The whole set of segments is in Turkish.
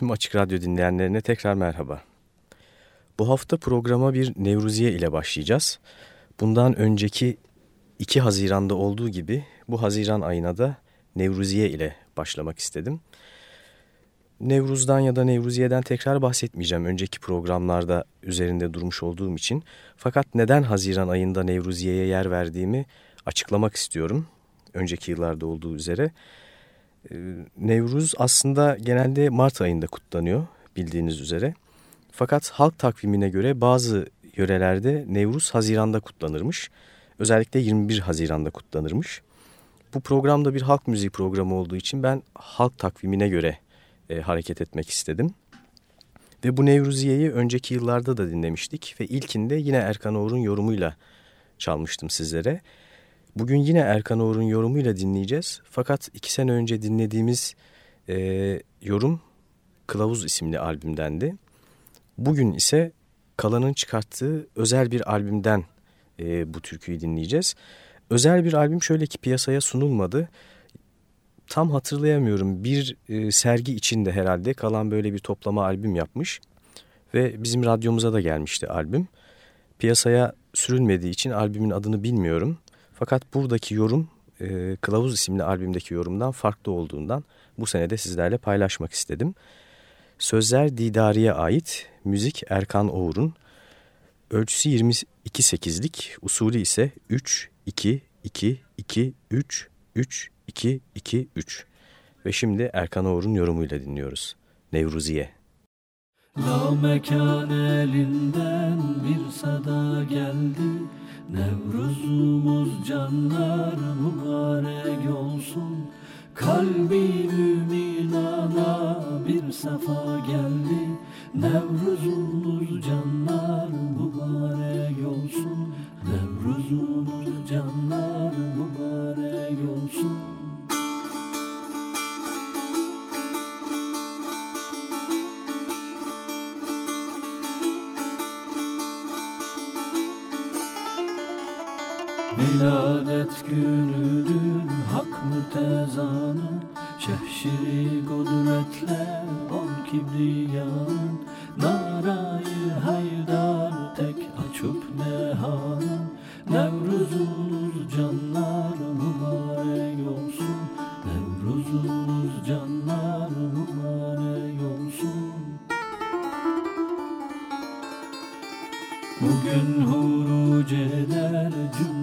tüm Açık Radyo dinleyenlerine tekrar merhaba. Bu hafta programa bir Nevruziye ile başlayacağız. Bundan önceki 2 Haziran'da olduğu gibi bu Haziran ayına da Nevruziye ile başlamak istedim. Nevruz'dan ya da Nevruziye'den tekrar bahsetmeyeceğim önceki programlarda üzerinde durmuş olduğum için. Fakat neden Haziran ayında Nevruziye'ye yer verdiğimi açıklamak istiyorum. Önceki yıllarda olduğu üzere. Ee, Nevruz aslında genelde Mart ayında kutlanıyor bildiğiniz üzere. Fakat halk takvimine göre bazı yörelerde Nevruz Haziran'da kutlanırmış. Özellikle 21 Haziran'da kutlanırmış. Bu programda bir halk müziği programı olduğu için ben halk takvimine göre e, hareket etmek istedim. Ve bu Nevruziye'yi önceki yıllarda da dinlemiştik ve ilkinde yine Erkan Oğur'un yorumuyla çalmıştım sizlere. Bugün yine Erkan Oğur'un yorumuyla dinleyeceğiz. Fakat iki sene önce dinlediğimiz e, yorum Kılavuz isimli albümdendi. Bugün ise Kalan'ın çıkarttığı özel bir albümden e, bu türküyü dinleyeceğiz. Özel bir albüm şöyle ki piyasaya sunulmadı. Tam hatırlayamıyorum bir e, sergi içinde herhalde Kalan böyle bir toplama albüm yapmış. Ve bizim radyomuza da gelmişti albüm. Piyasaya sürülmediği için albümün adını bilmiyorum. Fakat buradaki yorum e, Kılavuz isimli albümdeki yorumdan farklı olduğundan bu senede sizlerle paylaşmak istedim. Sözler Didari'ye ait, müzik Erkan Oğur'un, ölçüsü 22-8'lik, usulü ise 3-2-2-2-3-3-2-2-3. Ve şimdi Erkan Oğur'un yorumuyla dinliyoruz. Nevruziye. La mekan elinden bir sada geldi Nevruzumuz canlar mübarek olsun. Kalbi müminana bir safa geldi. Nevruzumuz canlar mübarek olsun. Nevruzumuz canlar mübarek olsun Miladet günüdür hak mütezanı Şehşiri kudretle ol kibriyanın Narayı haydar tek açıp nehanın Nevruzunuz canlar mübarek olsun. Nevruzunuz canlar mübarek olsun. Bugün huruc eder cümle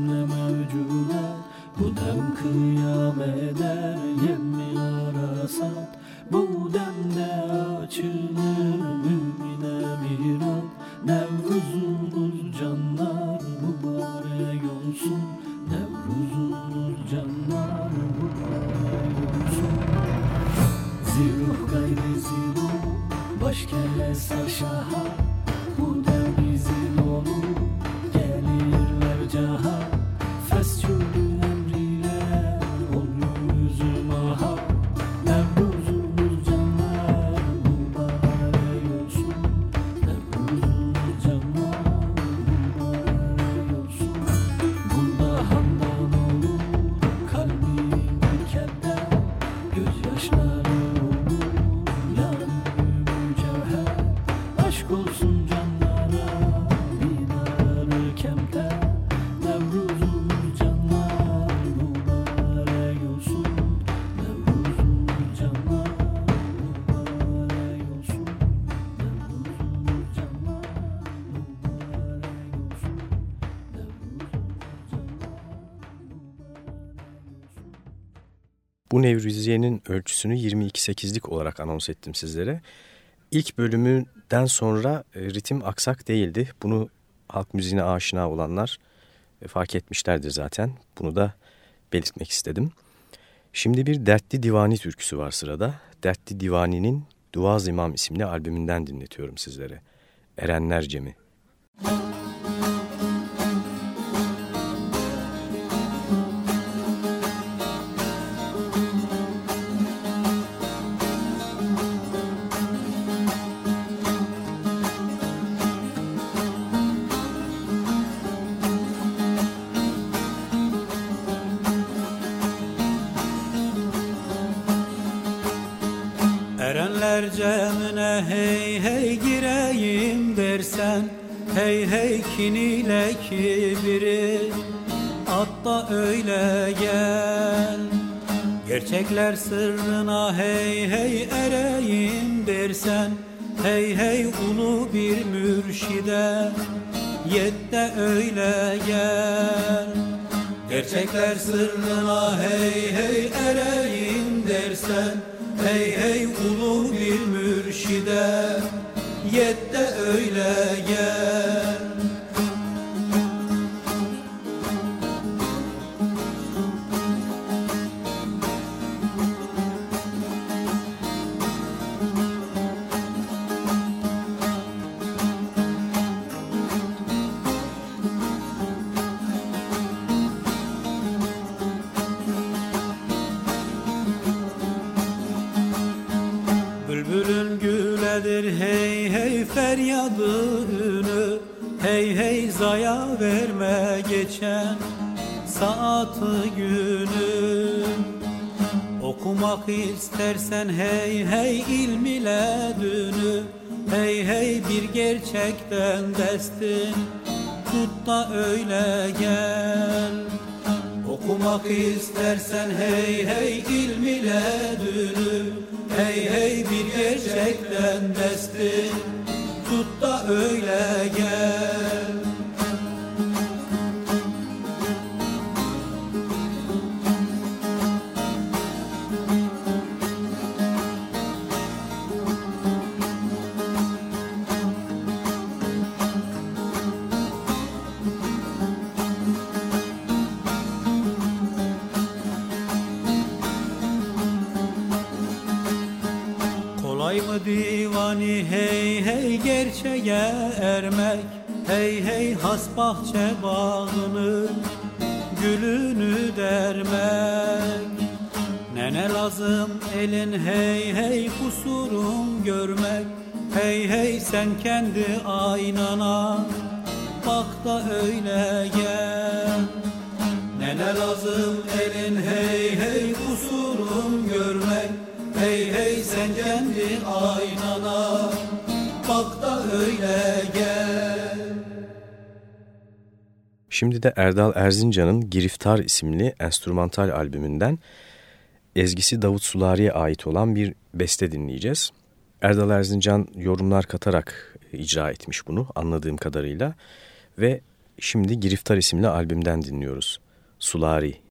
Dem kıyam eder yemmi arasat Bu demde açılır mümine mirat Nevruzunuz canlar mübarek olsun Nevruzunuz canlar mübarek olsun. Ziruh gayri ziruh baş kele Bu Nevriziye'nin ölçüsünü 22-8'lik olarak anons ettim sizlere. İlk bölümünden sonra e, ritim aksak değildi. Bunu halk müziğine aşina olanlar e, fark etmişlerdir zaten. Bunu da belirtmek istedim. Şimdi bir Dertli Divani türküsü var sırada. Dertli Divani'nin Duaz İmam isimli albümünden dinletiyorum sizlere. Erenler Cemi. Erenler cemine hey hey gireyim dersen Hey hey kin ile kibiri At öyle gel. Gerçekler sırrına hey hey ereyim dersen Hey hey ulu bir mürşide Yet de öyle gel. Gerçekler sırrına hey hey ereyim dersen Hey hey ulu bir mürşide. Yet de öyle gel Hey hey zaya verme geçen saati günü. Okumak istersen hey hey ilm ile dünü. Hey hey bir gerçekten destin. Tut da öyle gel. Okumak istersen hey hey ilm ile dünü. Hey hey bir gerçekten destin. Tut da öyle gel gerçeğe ermek. Hey hey has bahçe bağını gülünü dermek. Nene lazım elin hey hey kusurum görmek. Hey hey sen kendi aynana bak da öyle gel. Nene lazım elin hey hey kusurum görmek. Hey hey sen kendi aynana öyle gel. Şimdi de Erdal Erzincan'ın Giriftar isimli enstrümantal albümünden ezgisi Davut Sulari'ye ait olan bir beste dinleyeceğiz. Erdal Erzincan yorumlar katarak icra etmiş bunu anladığım kadarıyla ve şimdi Giriftar isimli albümden dinliyoruz. Sulari.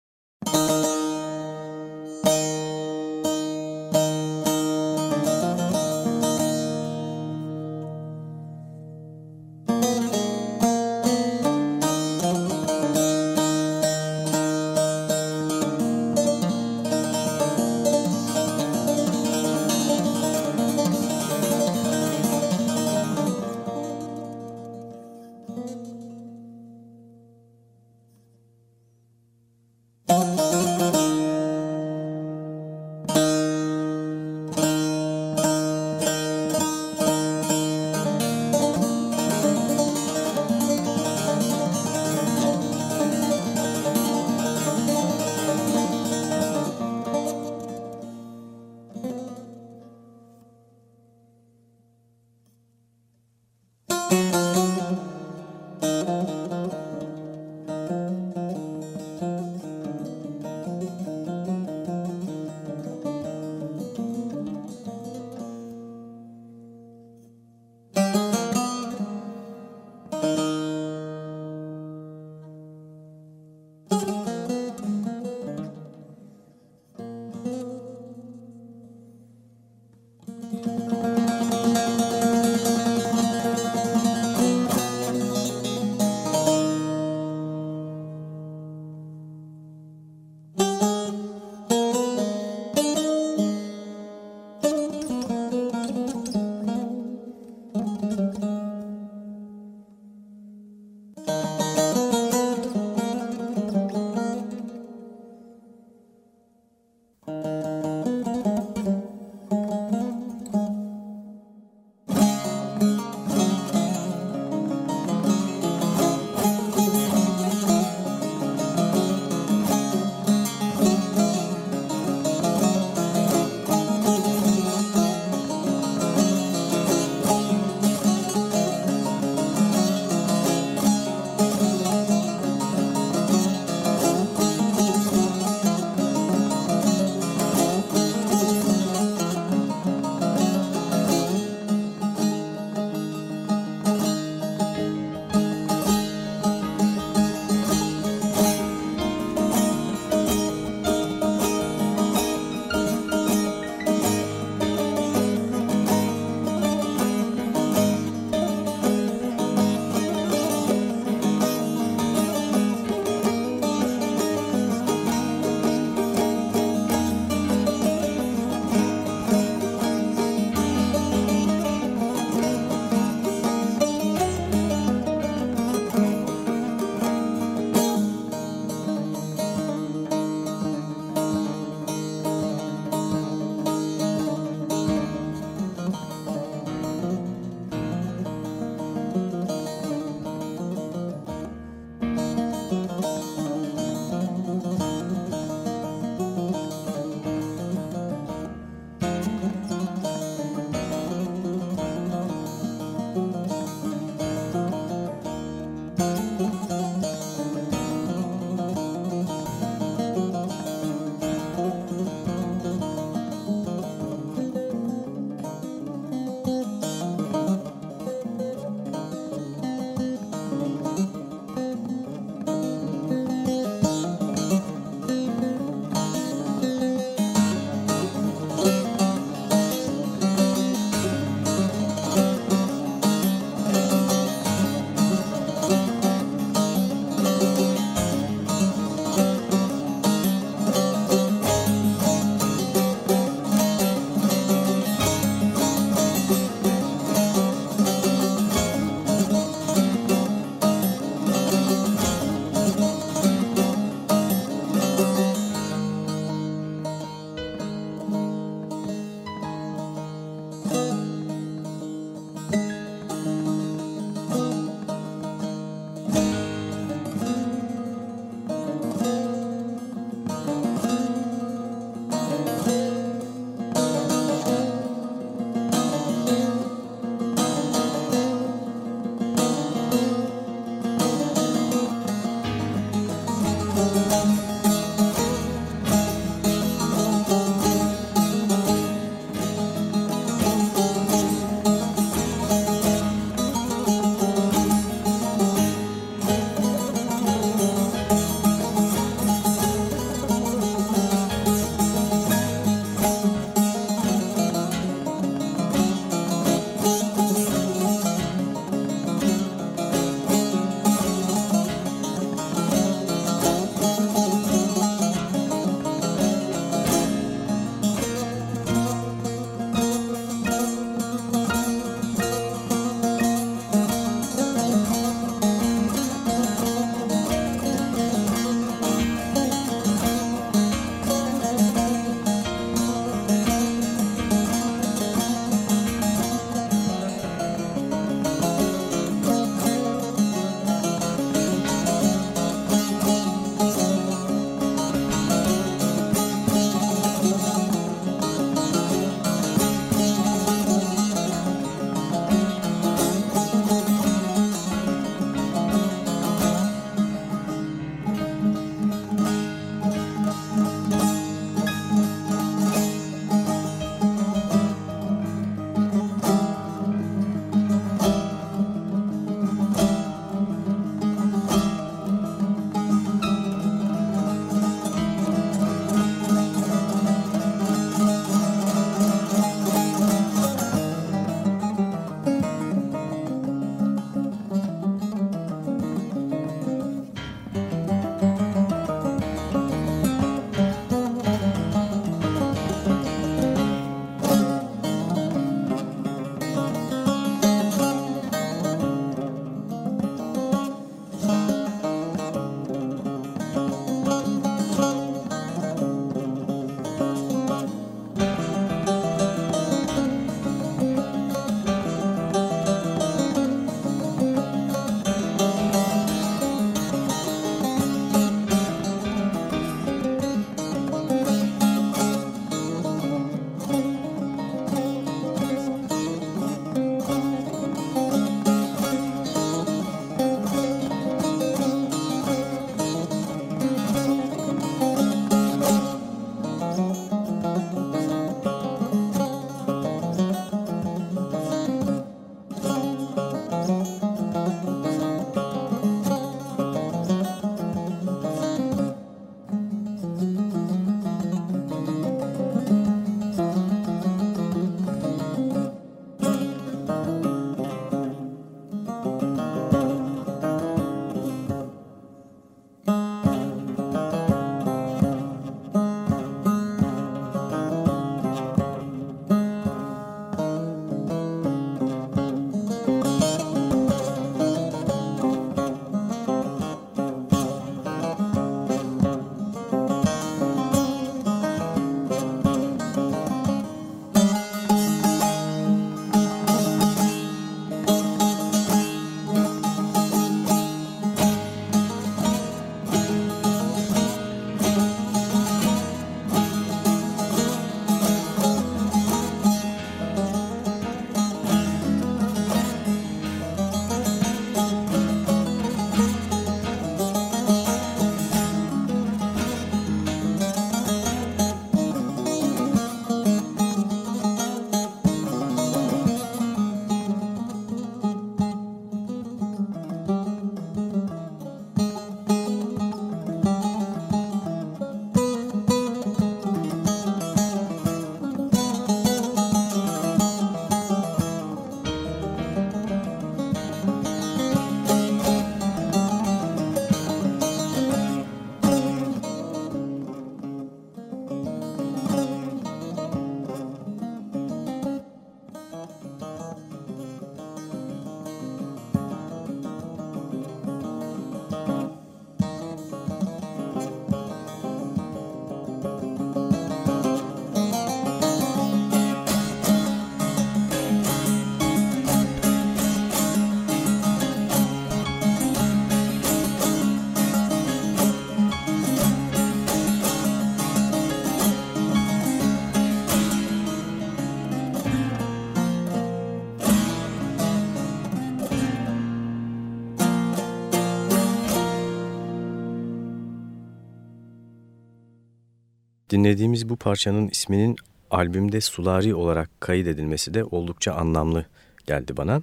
Dinlediğimiz bu parçanın isminin albümde Sulari olarak kaydedilmesi de oldukça anlamlı geldi bana.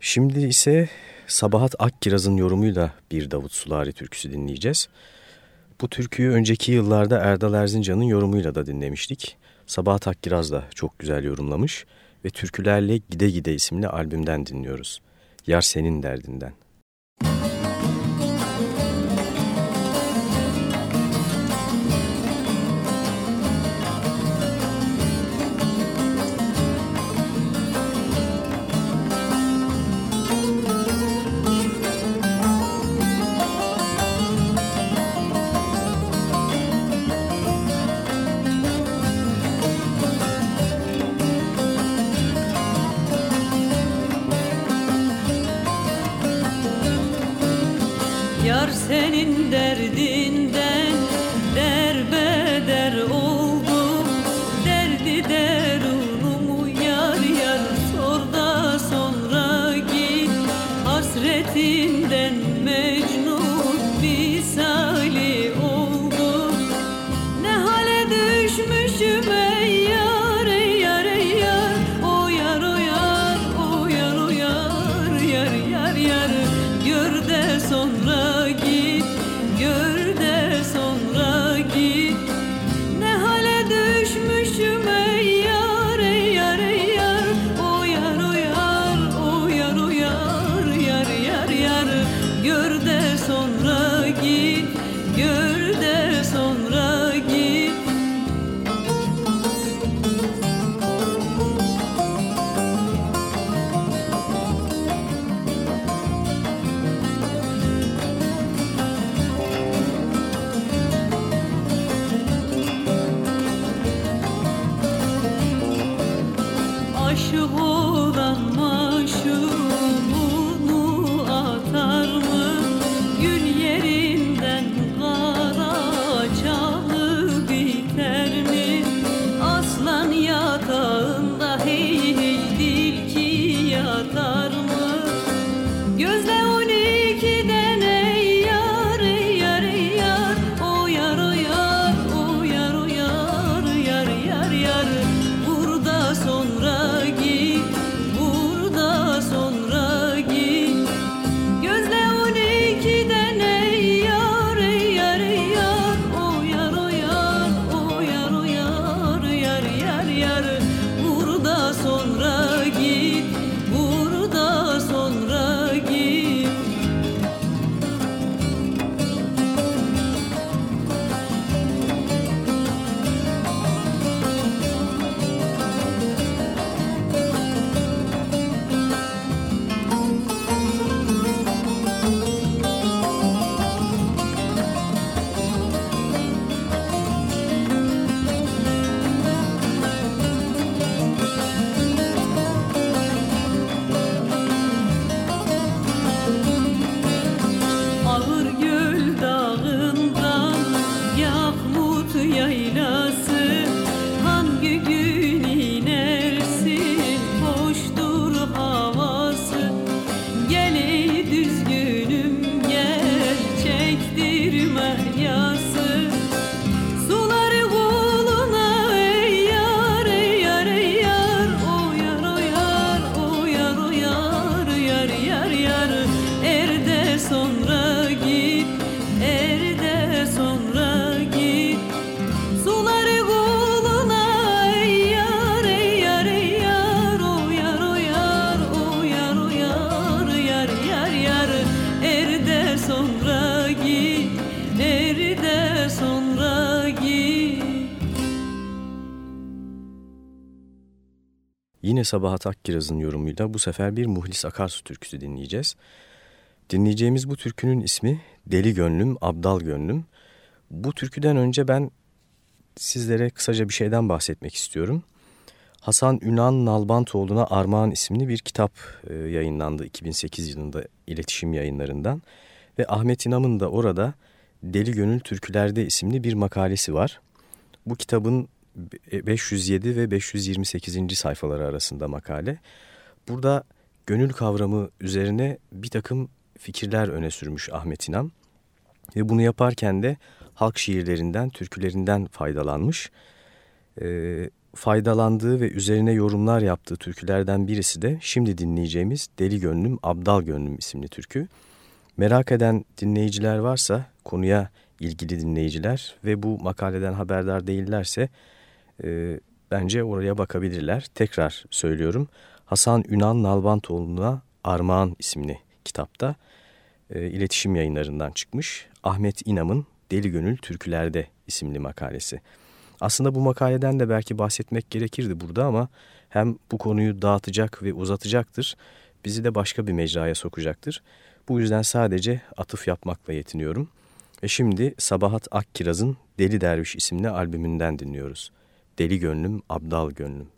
Şimdi ise Sabahat Akkiraz'ın yorumuyla bir Davut Sulari türküsü dinleyeceğiz. Bu türküyü önceki yıllarda Erdal Erzincan'ın yorumuyla da dinlemiştik. Sabahat Akkiraz da çok güzel yorumlamış ve Türkülerle Gide Gide isimli albümden dinliyoruz. Yar Senin Derdinden. Yine Sabahat Akkiraz'ın yorumuyla bu sefer bir Muhlis Akarsu türküsü dinleyeceğiz. Dinleyeceğimiz bu türkünün ismi Deli Gönlüm, Abdal Gönlüm. Bu türküden önce ben sizlere kısaca bir şeyden bahsetmek istiyorum. Hasan Ünan Nalbantoğlu'na Armağan isimli bir kitap e, yayınlandı 2008 yılında iletişim yayınlarından. Ve Ahmet İnam'ın da orada Deli Gönül Türkülerde isimli bir makalesi var. Bu kitabın 507 ve 528. sayfaları arasında makale. Burada gönül kavramı üzerine bir takım fikirler öne sürmüş Ahmet İnan. Ve bunu yaparken de halk şiirlerinden, türkülerinden faydalanmış. E, faydalandığı ve üzerine yorumlar yaptığı türkülerden birisi de şimdi dinleyeceğimiz Deli Gönlüm, Abdal Gönlüm isimli türkü. Merak eden dinleyiciler varsa, konuya ilgili dinleyiciler ve bu makaleden haberdar değillerse e, bence oraya bakabilirler. Tekrar söylüyorum, Hasan Ünal Nalbantoğlu'na Armağan isimli kitapta e, iletişim yayınlarından çıkmış. Ahmet İnam'ın Deli Gönül Türkülerde isimli makalesi. Aslında bu makaleden de belki bahsetmek gerekirdi burada ama hem bu konuyu dağıtacak ve uzatacaktır, bizi de başka bir mecraya sokacaktır. Bu yüzden sadece atıf yapmakla yetiniyorum. Ve şimdi Sabahat Akkiraz'ın Deli Derviş isimli albümünden dinliyoruz. Deli Gönlüm, Abdal Gönlüm.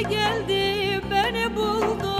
geldi beni buldu.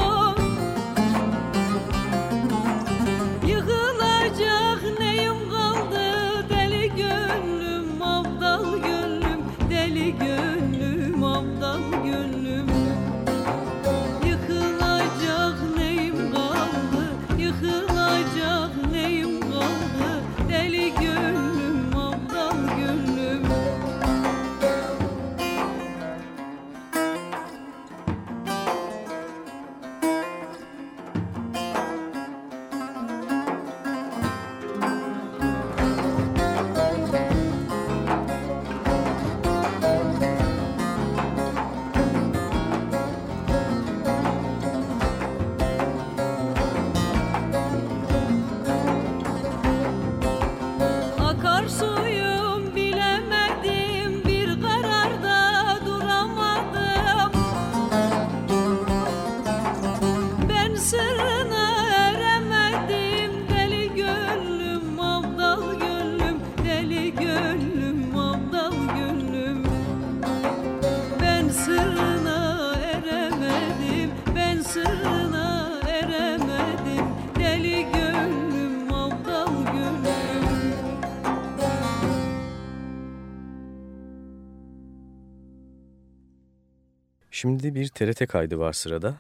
Şimdi bir TRT kaydı var sırada.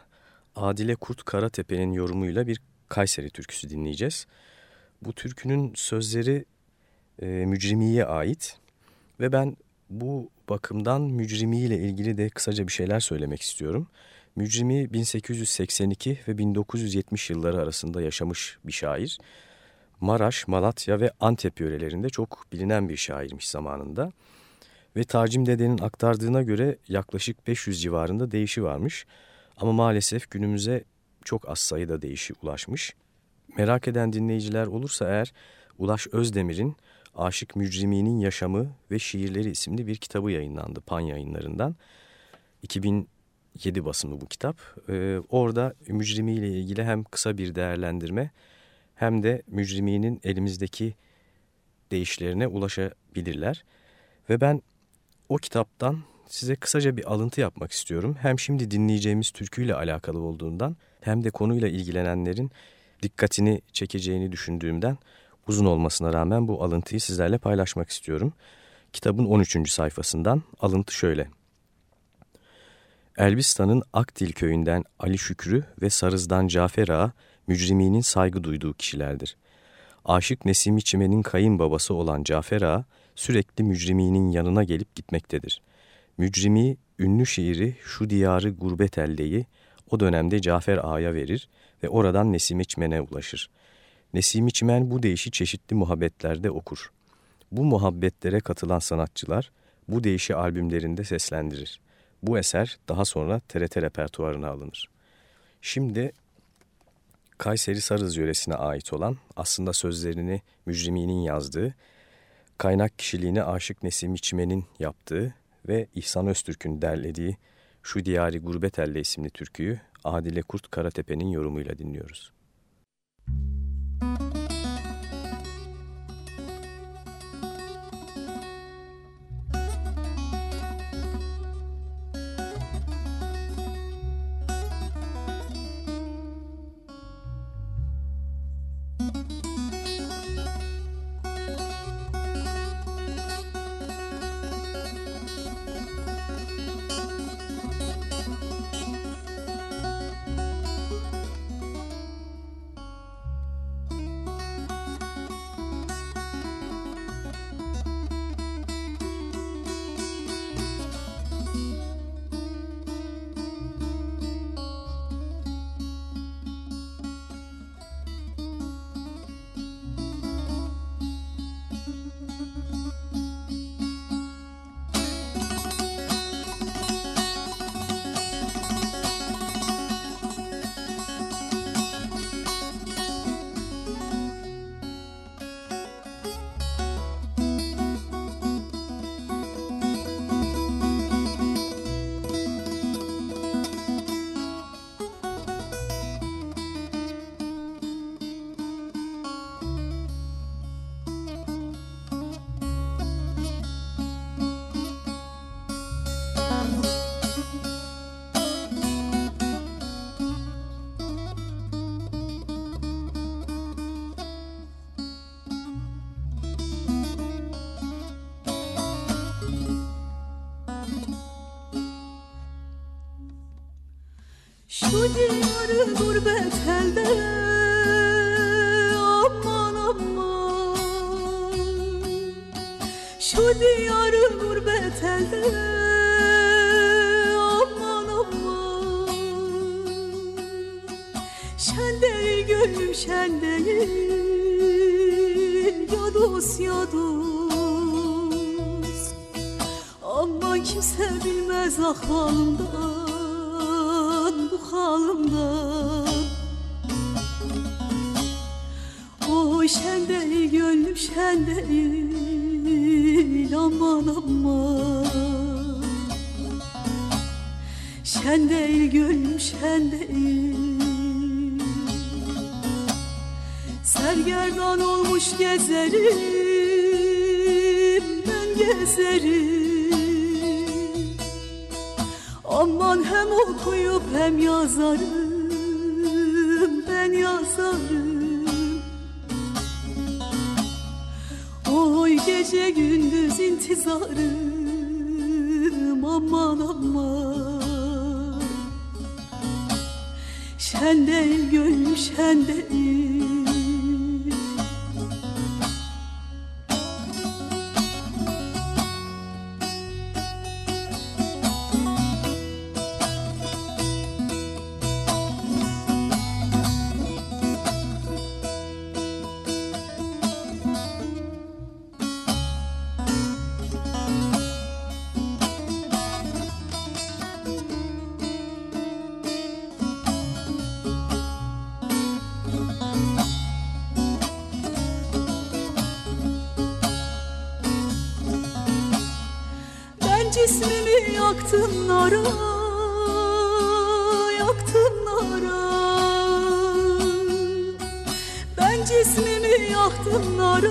Adile Kurt Karatepe'nin yorumuyla bir Kayseri türküsü dinleyeceğiz. Bu türkünün sözleri e, Mücrimi'ye ait ve ben bu bakımdan Mücrimi ile ilgili de kısaca bir şeyler söylemek istiyorum. Mücrimi 1882 ve 1970 yılları arasında yaşamış bir şair. Maraş, Malatya ve Antep yörelerinde çok bilinen bir şairmiş zamanında. Ve Tacim Dede'nin aktardığına göre yaklaşık 500 civarında değişi varmış. Ama maalesef günümüze çok az sayıda değişi ulaşmış. Merak eden dinleyiciler olursa eğer Ulaş Özdemir'in Aşık Mücrimi'nin Yaşamı ve Şiirleri isimli bir kitabı yayınlandı Pan yayınlarından. 2007 basımı bu kitap. Ee, orada Mücrimi ile ilgili hem kısa bir değerlendirme hem de Mücrimi'nin elimizdeki değişlerine ulaşabilirler. Ve ben o kitaptan size kısaca bir alıntı yapmak istiyorum. Hem şimdi dinleyeceğimiz türküyle alakalı olduğundan hem de konuyla ilgilenenlerin dikkatini çekeceğini düşündüğümden uzun olmasına rağmen bu alıntıyı sizlerle paylaşmak istiyorum. Kitabın 13. sayfasından alıntı şöyle. Elbistan'ın Akdil köyünden Ali Şükrü ve Sarız'dan Cafer Ağa, mücriminin saygı duyduğu kişilerdir. Aşık Nesimi Çimen'in kayınbabası olan Cafer Ağa, sürekli mücriminin yanına gelip gitmektedir. Mücrimi, ünlü şiiri Şu Diyarı Gurbet Elde'yi o dönemde Cafer Ağa'ya verir ve oradan Nesimi Çimen'e ulaşır. Nesimi Çimen bu deyişi çeşitli muhabbetlerde okur. Bu muhabbetlere katılan sanatçılar bu deyişi albümlerinde seslendirir. Bu eser daha sonra TRT repertuarına alınır. Şimdi Kayseri Sarız yöresine ait olan aslında sözlerini Mücrimi'nin yazdığı, kaynak kişiliğini Aşık Nesim İçmen'in yaptığı ve İhsan Öztürk'ün derlediği Şu Diyari Gurbet Elle isimli türküyü Adile Kurt Karatepe'nin yorumuyla dinliyoruz. Şu diyarı gurbet elde. Aman aman. Şu diyarı gurbet elde. Şen değil gönlüm şen değil. Ya dost ya kimse bilmez ahvalımdan gezerim ben gezerim. Aman hem okuyup hem yazarım yaktın nara yaktın nara. Ben cismimi yaktım nara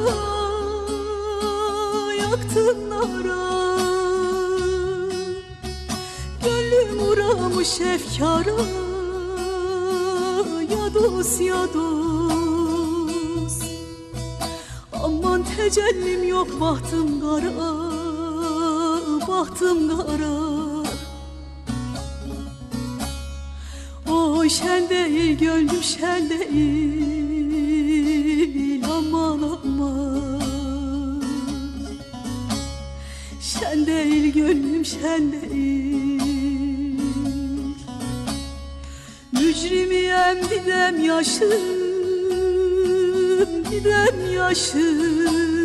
yaktım nara. Gönlüm uğramış efkara ya dost ya dost. Aman tecellim yok bahtım kara bahtım kara yaşım Didem yaşım.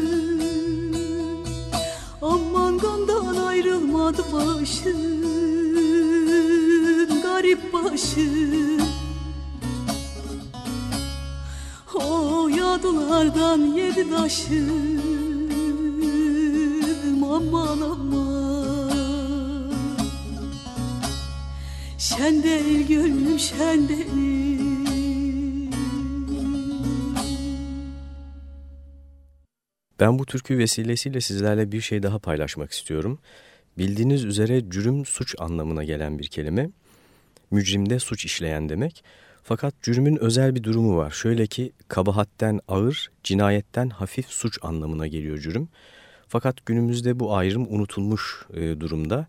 Aman gandan ayrılmadı başım Garip başım. O yadılardan yedi taşım Aman aman. Şen değil gönlüm şen değil Ben bu türkü vesilesiyle sizlerle bir şey daha paylaşmak istiyorum. Bildiğiniz üzere cürüm suç anlamına gelen bir kelime. Mücrimde suç işleyen demek. Fakat cürümün özel bir durumu var. Şöyle ki kabahatten ağır, cinayetten hafif suç anlamına geliyor cürüm. Fakat günümüzde bu ayrım unutulmuş e, durumda.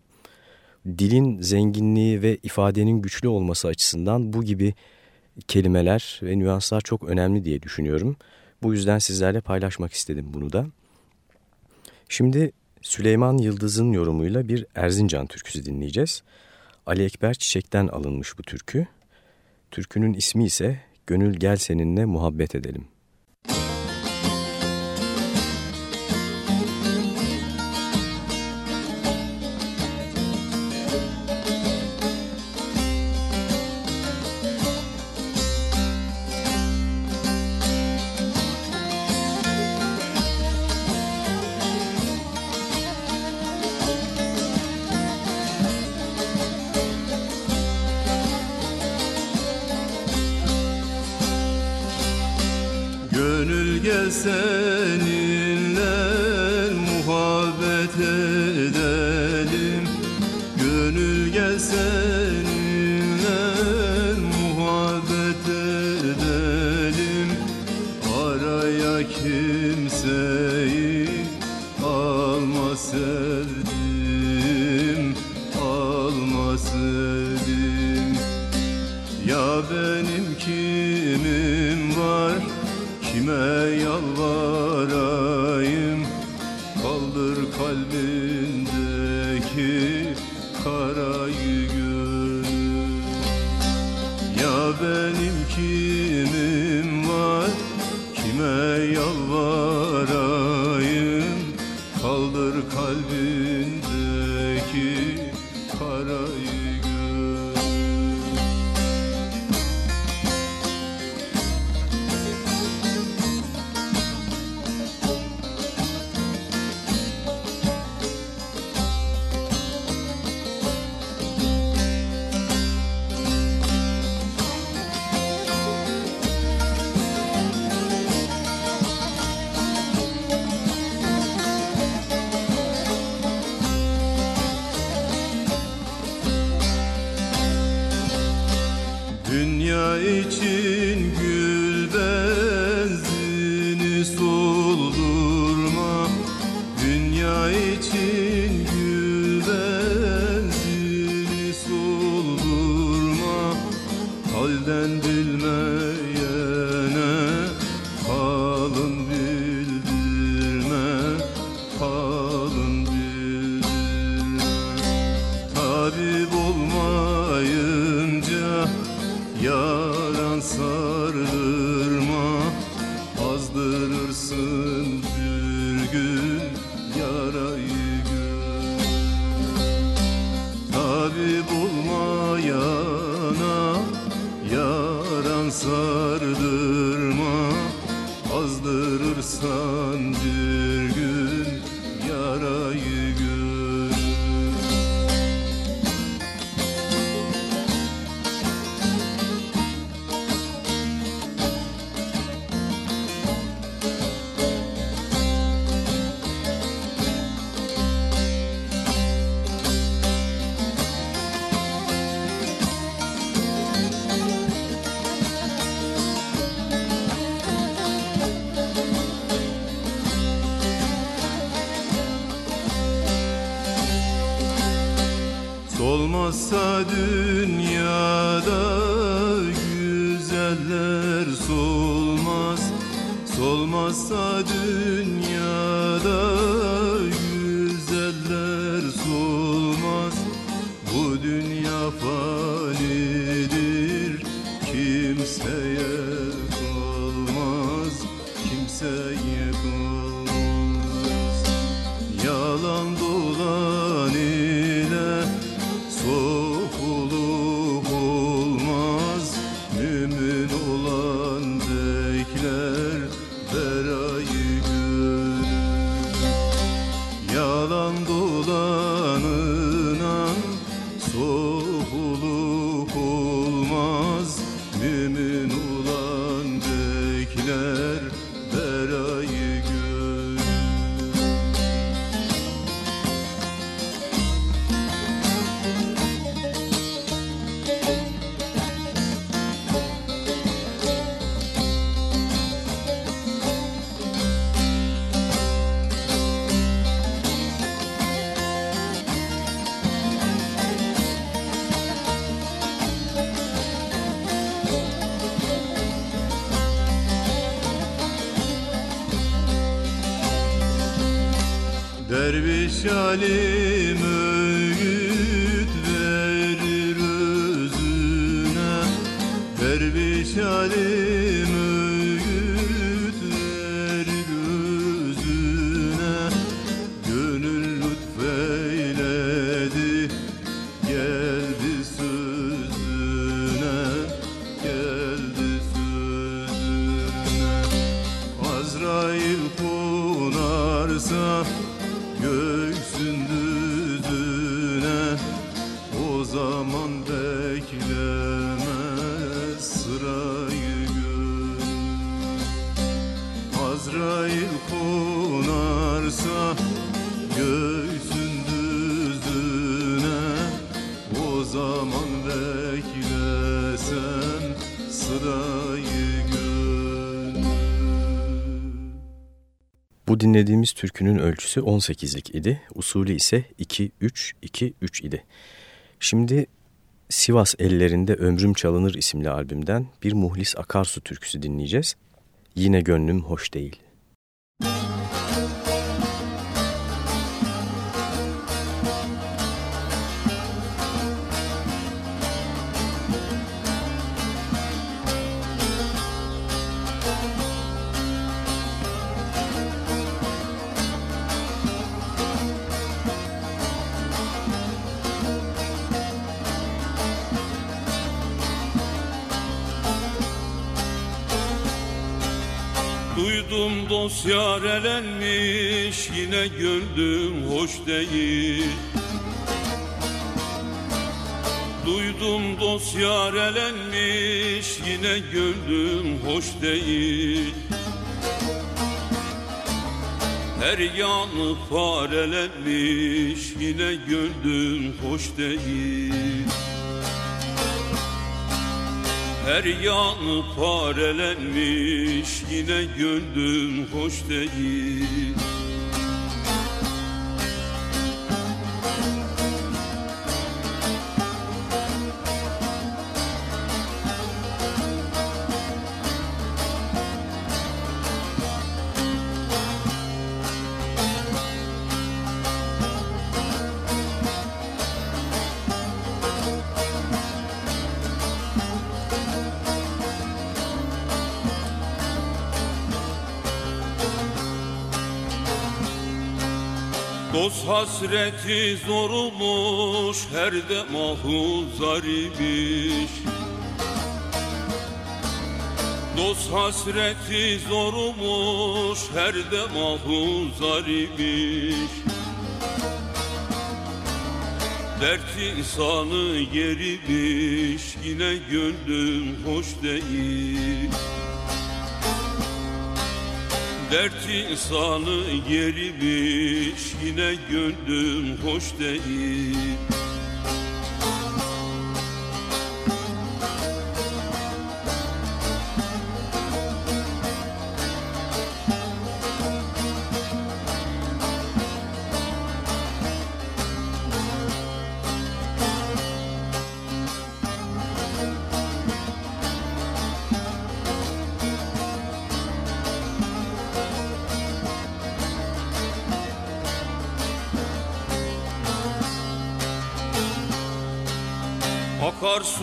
Dilin zenginliği ve ifadenin güçlü olması açısından bu gibi kelimeler ve nüanslar çok önemli diye düşünüyorum. Bu yüzden sizlerle paylaşmak istedim bunu da. Şimdi Süleyman Yıldız'ın yorumuyla bir Erzincan türküsü dinleyeceğiz. Ali Ekber Çiçek'ten alınmış bu türkü. Türkünün ismi ise Gönül Gel Seninle Muhabbet Edelim. sir. Derviş alim Bu dinlediğimiz türkünün ölçüsü 18'lik idi. Usulü ise 2-3-2-3 idi. Şimdi Sivas Ellerinde Ömrüm Çalınır isimli albümden bir Muhlis Akarsu türküsü dinleyeceğiz. Yine gönlüm hoş değil. Duydum dosya relenmiş yine gönlüm hoş değil. Duydum dosya relenmiş yine gönlüm hoş değil. Her yanı farelenmiş yine gönlüm hoş değil her yanı parelenmiş yine gönlüm hoş değil Dost hasreti zormuş her de mahuzar imiş Dost hasreti zormuş her de mahuzar imiş Dert insanı yerimiş yine gönlüm hoş değil Dert insanı yerimiş yine gönlüm hoş değil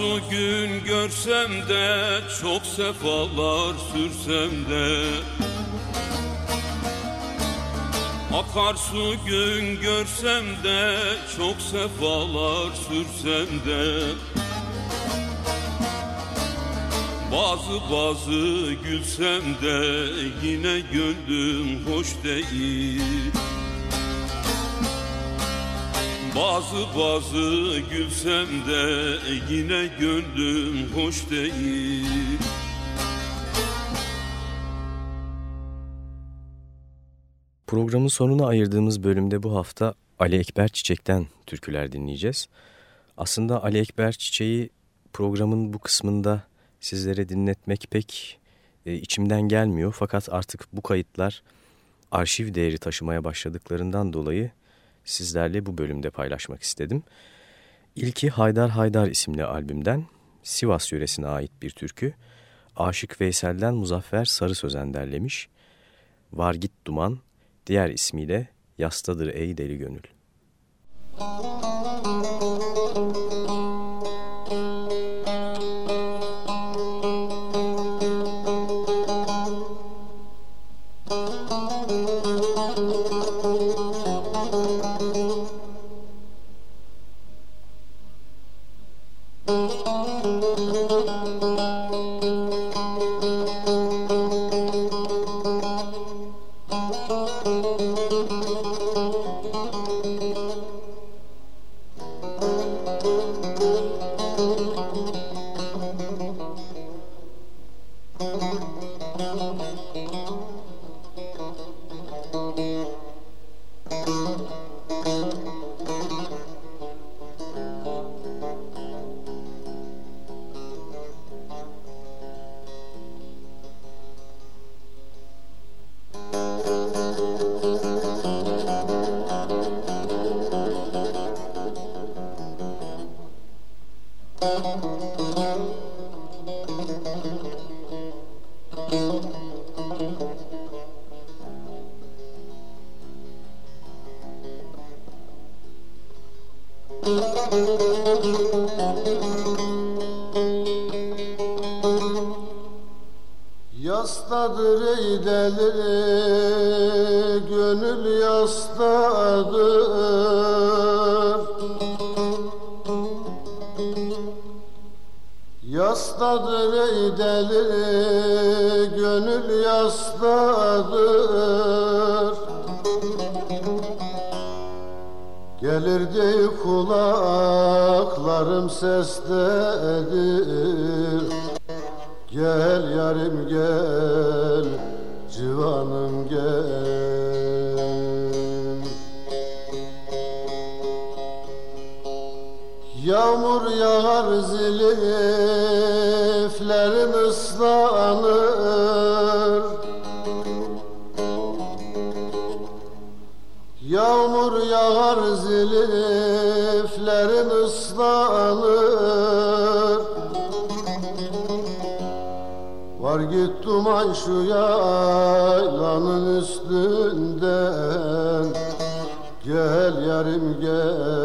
Akarsu gün görsem de çok sefalar sürsem de. Akarsu gün görsem de çok sefalar sürsem de. Bazı bazı gülsem de yine gönlüm hoş değil Bazı bazı gülsem de yine gönlüm hoş değil Programın sonuna ayırdığımız bölümde bu hafta Ali Ekber Çiçek'ten türküler dinleyeceğiz. Aslında Ali Ekber Çiçek'i programın bu kısmında sizlere dinletmek pek e, içimden gelmiyor. Fakat artık bu kayıtlar arşiv değeri taşımaya başladıklarından dolayı sizlerle bu bölümde paylaşmak istedim. İlki Haydar Haydar isimli albümden Sivas yöresine ait bir türkü. Aşık Veysel'den Muzaffer Sarı Sözen derlemiş. Var git duman, diğer ismiyle Yastadır ey deli gönül. Müzik yaylanın üstünden. Gel yarim gel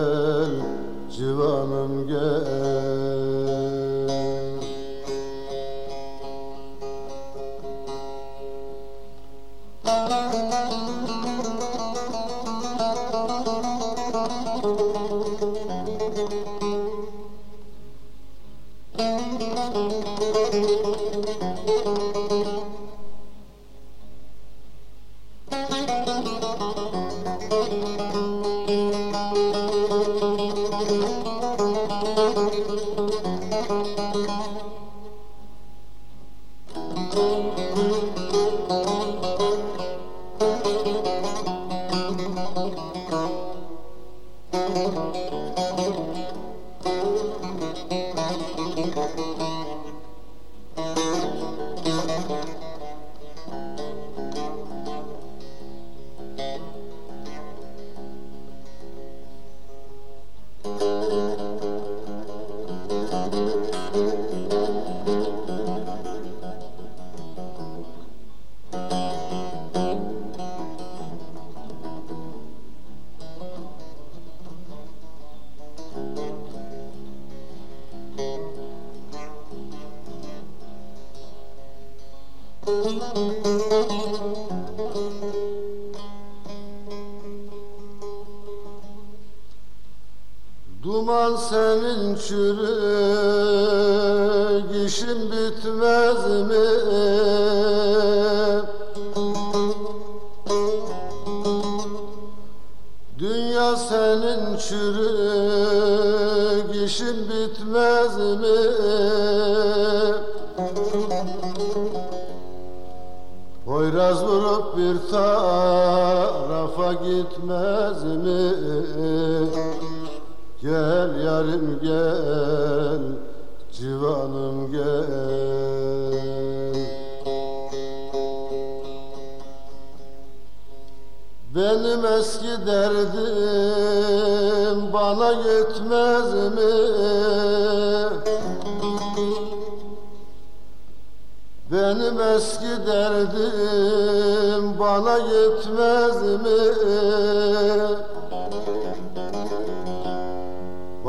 Revelation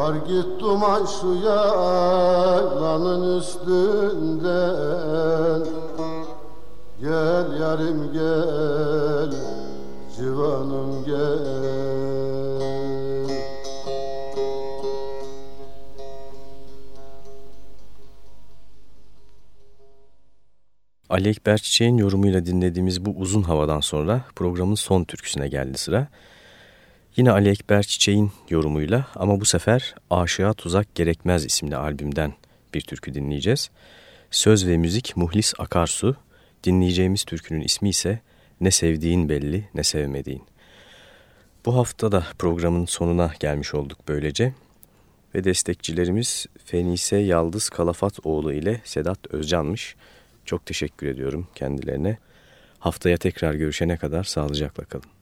Var git duman şu yaylanın üstünden Gel yarim gel, civanım gel Ali Ekber Çiçek'in yorumuyla dinlediğimiz bu uzun havadan sonra programın son türküsüne geldi sıra. Yine Ali Ekber Çiçek'in yorumuyla ama bu sefer Aşığa Tuzak Gerekmez isimli albümden bir türkü dinleyeceğiz. Söz ve müzik Muhlis Akarsu, dinleyeceğimiz türkünün ismi ise Ne Sevdiğin Belli Ne Sevmediğin. Bu hafta da programın sonuna gelmiş olduk böylece ve destekçilerimiz Fenise Yaldız Kalafatoğlu ile Sedat Özcan'mış. Çok teşekkür ediyorum kendilerine. Haftaya tekrar görüşene kadar sağlıcakla kalın.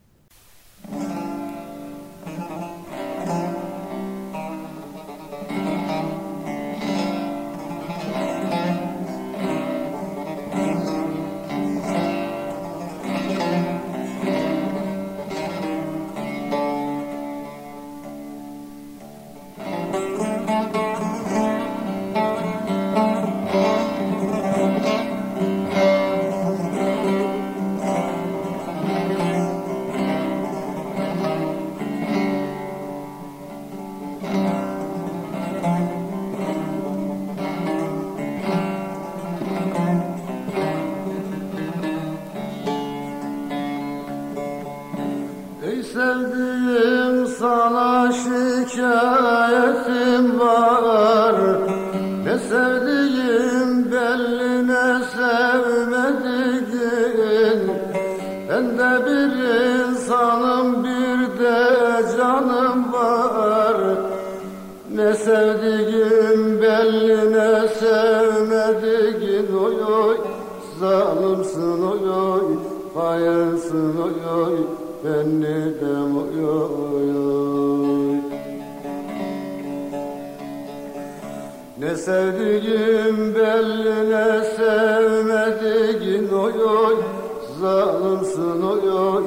Zalimsin oy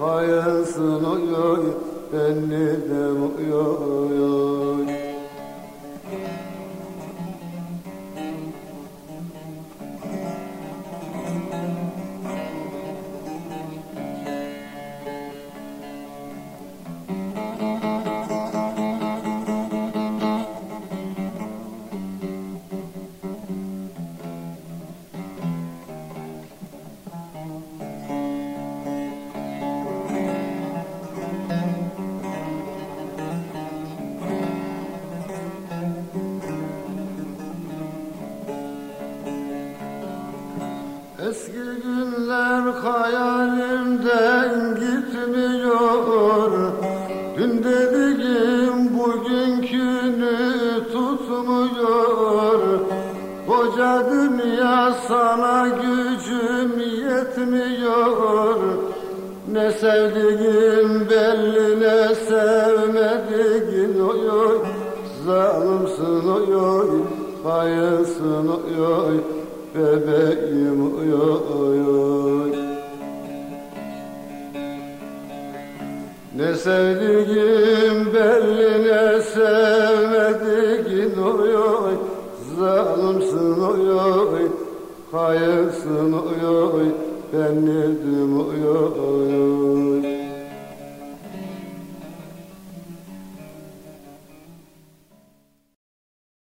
Hayırsın oy Beni de oy oy